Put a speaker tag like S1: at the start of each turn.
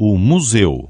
S1: o museu.